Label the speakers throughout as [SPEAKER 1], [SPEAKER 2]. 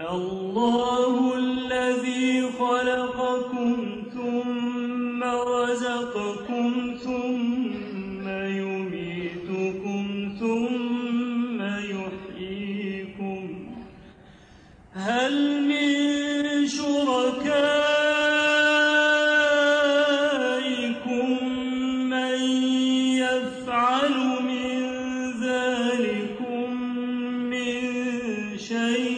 [SPEAKER 1] الله الذي خلقكم ثم رزقكم ثم يميتكم ثم يحييكم. هل من شركائكم شيء؟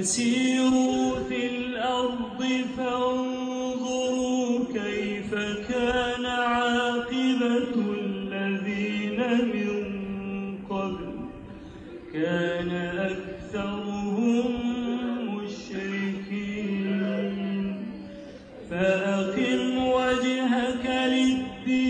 [SPEAKER 1] قل سيروا في الأرض فانظروا كيف كان عاقبة الذين من قبل. كان أكثرهم مشركين. فأقم وجهك للدين